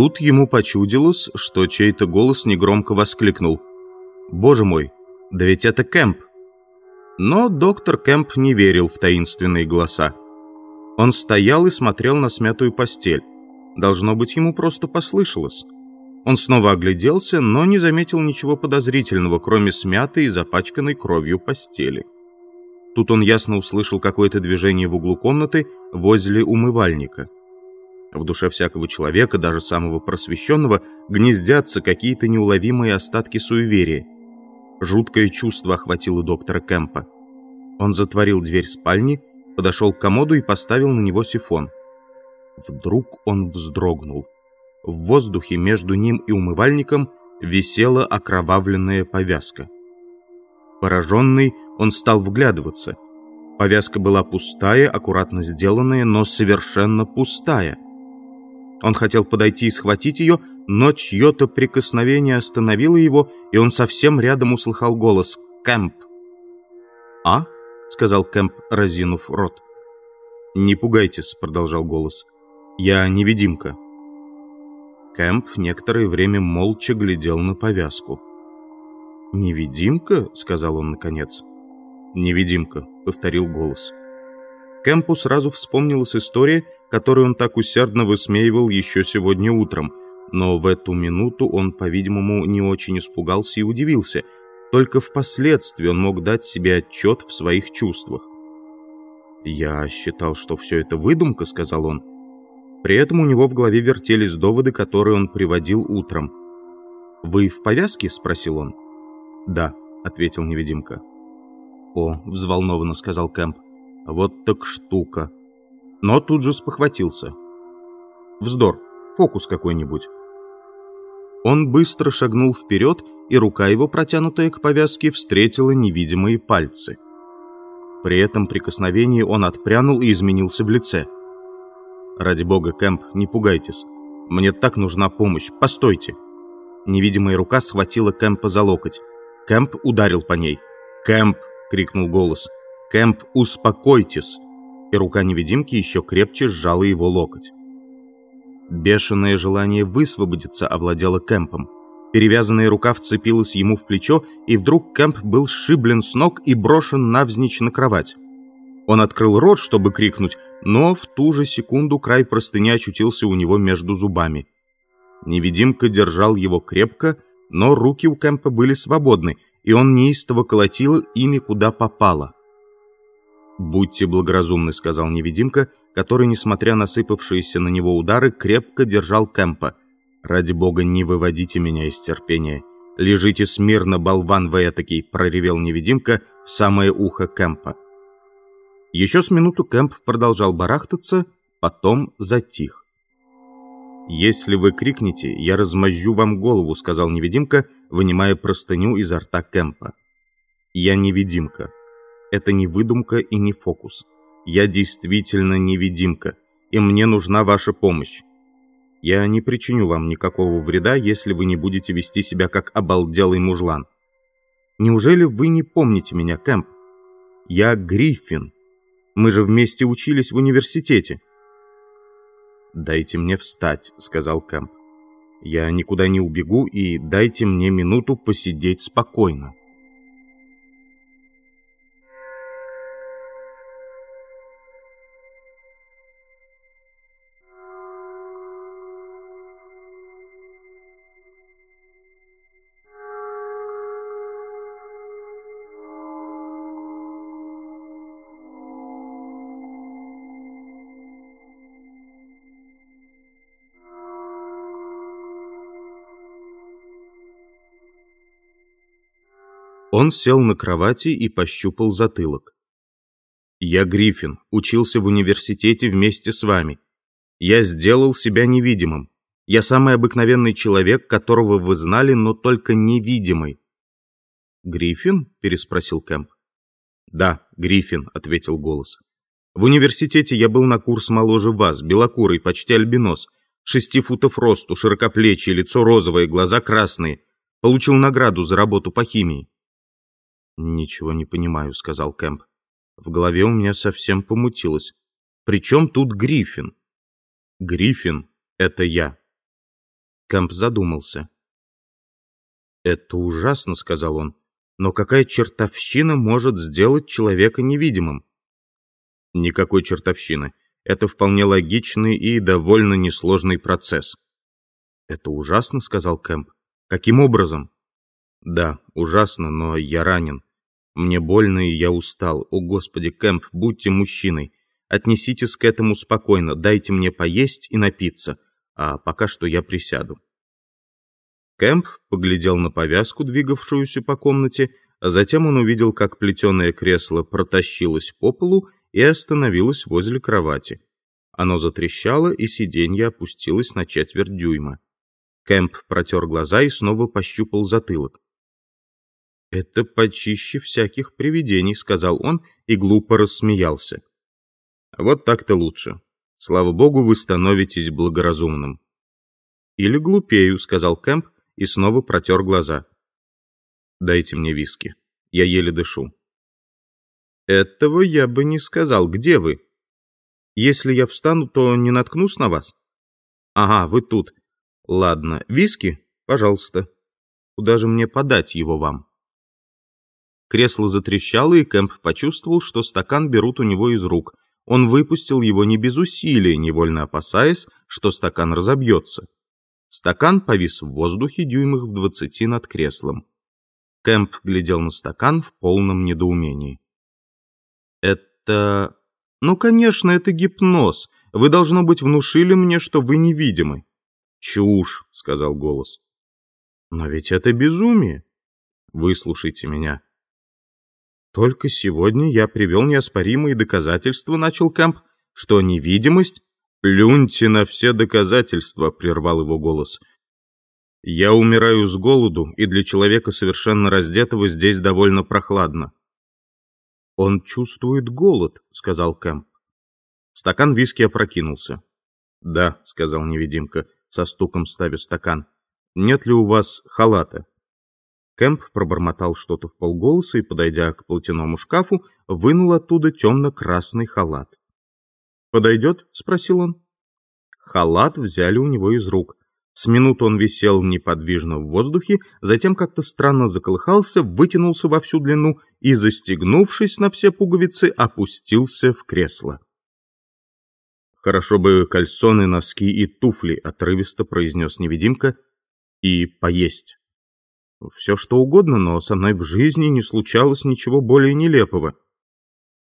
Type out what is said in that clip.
Тут ему почудилось, что чей-то голос негромко воскликнул. «Боже мой, да ведь это Кэмп!» Но доктор Кэмп не верил в таинственные голоса. Он стоял и смотрел на смятую постель. Должно быть, ему просто послышалось. Он снова огляделся, но не заметил ничего подозрительного, кроме смятой и запачканной кровью постели. Тут он ясно услышал какое-то движение в углу комнаты возле умывальника. В душе всякого человека, даже самого просвещенного, гнездятся какие-то неуловимые остатки суеверия. Жуткое чувство охватило доктора Кэмпа. Он затворил дверь спальни, подошел к комоду и поставил на него сифон. Вдруг он вздрогнул. В воздухе между ним и умывальником висела окровавленная повязка. Пораженный, он стал вглядываться. Повязка была пустая, аккуратно сделанная, но совершенно пустая. Он хотел подойти и схватить ее, но чье-то прикосновение остановило его, и он совсем рядом услыхал голос «Кэмп». «А?» — сказал Кэмп, разинув рот. «Не пугайтесь», — продолжал голос. «Я невидимка». Кэмп некоторое время молча глядел на повязку. «Невидимка?» — сказал он наконец. «Невидимка», — повторил голос. Кэмпу сразу вспомнилась история, которую он так усердно высмеивал еще сегодня утром, но в эту минуту он, по-видимому, не очень испугался и удивился. Только впоследствии он мог дать себе отчет в своих чувствах. «Я считал, что все это выдумка», — сказал он. При этом у него в голове вертелись доводы, которые он приводил утром. «Вы в повязке?» — спросил он. «Да», — ответил невидимка. «О», — взволнованно сказал Кэмп, — «вот так штука». Но тут же спохватился. «Вздор, фокус какой-нибудь». Он быстро шагнул вперед, и рука его, протянутая к повязке, встретила невидимые пальцы. При этом прикосновении он отпрянул и изменился в лице. «Ради бога, Кэмп, не пугайтесь. Мне так нужна помощь. Постойте!» Невидимая рука схватила Кэмпа за локоть. Кэмп ударил по ней. «Кэмп!» — крикнул голос. «Кэмп, успокойтесь!» И рука невидимки еще крепче сжала его локоть. Бешеное желание высвободиться овладело Кэмпом. Перевязанная рука вцепилась ему в плечо, и вдруг Кэмп был сшиблен с ног и брошен навзничь на кровать. Он открыл рот, чтобы крикнуть, но в ту же секунду край простыни очутился у него между зубами. Невидимка держал его крепко, но руки у Кэмпа были свободны, и он неистово колотил ими куда попало. «Будьте благоразумны», — сказал невидимка, который, несмотря на сыпавшиеся на него удары, крепко держал Кэмпа. «Ради бога, не выводите меня из терпения. Лежите смирно, болван вы этакий», — проревел невидимка в самое ухо Кэмпа. Еще с минуту Кэмп продолжал барахтаться, потом затих. «Если вы крикнете, я размозжу вам голову», — сказал невидимка, вынимая простыню изо рта Кэмпа. «Я невидимка. Это не выдумка и не фокус. Я действительно невидимка, и мне нужна ваша помощь. Я не причиню вам никакого вреда, если вы не будете вести себя как обалделый мужлан. Неужели вы не помните меня, Кэмп? Я Гриффин. Мы же вместе учились в университете». «Дайте мне встать», — сказал Кэмп. «Я никуда не убегу, и дайте мне минуту посидеть спокойно». Он сел на кровати и пощупал затылок. «Я Гриффин, учился в университете вместе с вами. Я сделал себя невидимым. Я самый обыкновенный человек, которого вы знали, но только невидимый». «Гриффин?» – переспросил Кэмп. «Да, Гриффин», – ответил голос. «В университете я был на курс моложе вас, белокурый, почти альбинос, шести футов росту, широкоплечий, лицо розовое, глаза красные. Получил награду за работу по химии. «Ничего не понимаю», — сказал Кэмп. «В голове у меня совсем помутилось. Причем тут Гриффин?» «Гриффин — это я». Кэмп задумался. «Это ужасно», — сказал он. «Но какая чертовщина может сделать человека невидимым?» «Никакой чертовщины. Это вполне логичный и довольно несложный процесс». «Это ужасно», — сказал Кэмп. «Каким образом?» «Да, ужасно, но я ранен. Мне больно, и я устал. О, Господи, Кэмп, будьте мужчиной. Отнеситесь к этому спокойно, дайте мне поесть и напиться, а пока что я присяду». Кэмп поглядел на повязку, двигавшуюся по комнате, а затем он увидел, как плетеное кресло протащилось по полу и остановилось возле кровати. Оно затрещало, и сиденье опустилось на четверть дюйма. Кэмп протер глаза и снова пощупал затылок. «Это почище всяких привидений», — сказал он и глупо рассмеялся. «Вот так-то лучше. Слава богу, вы становитесь благоразумным». «Или глупею», — сказал Кэмп и снова протер глаза. «Дайте мне виски. Я еле дышу». «Этого я бы не сказал. Где вы? Если я встану, то не наткнусь на вас?» «Ага, вы тут. Ладно. Виски? Пожалуйста. Куда же мне подать его вам?» Кресло затрещало, и Кэмп почувствовал, что стакан берут у него из рук. Он выпустил его не без усилия, невольно опасаясь, что стакан разобьется. Стакан повис в воздухе дюймах в двадцати над креслом. Кэмп глядел на стакан в полном недоумении. «Это... Ну, конечно, это гипноз. Вы, должно быть, внушили мне, что вы невидимы». «Чушь», — сказал голос. «Но ведь это безумие. Выслушайте меня». «Только сегодня я привел неоспоримые доказательства», — начал Кэмп, «что невидимость «Плюньте на все доказательства», — прервал его голос. «Я умираю с голоду, и для человека совершенно раздетого здесь довольно прохладно». «Он чувствует голод», — сказал Кэмп. Стакан виски опрокинулся. «Да», — сказал невидимка, со стуком ставя стакан. «Нет ли у вас халата?» Кэмп пробормотал что-то в полголоса и, подойдя к платяному шкафу, вынул оттуда темно-красный халат. «Подойдет?» — спросил он. Халат взяли у него из рук. С минуту он висел неподвижно в воздухе, затем как-то странно заколыхался, вытянулся во всю длину и, застегнувшись на все пуговицы, опустился в кресло. «Хорошо бы кальсоны, носки и туфли», — отрывисто произнес невидимка, — «и поесть». «Все что угодно, но со мной в жизни не случалось ничего более нелепого».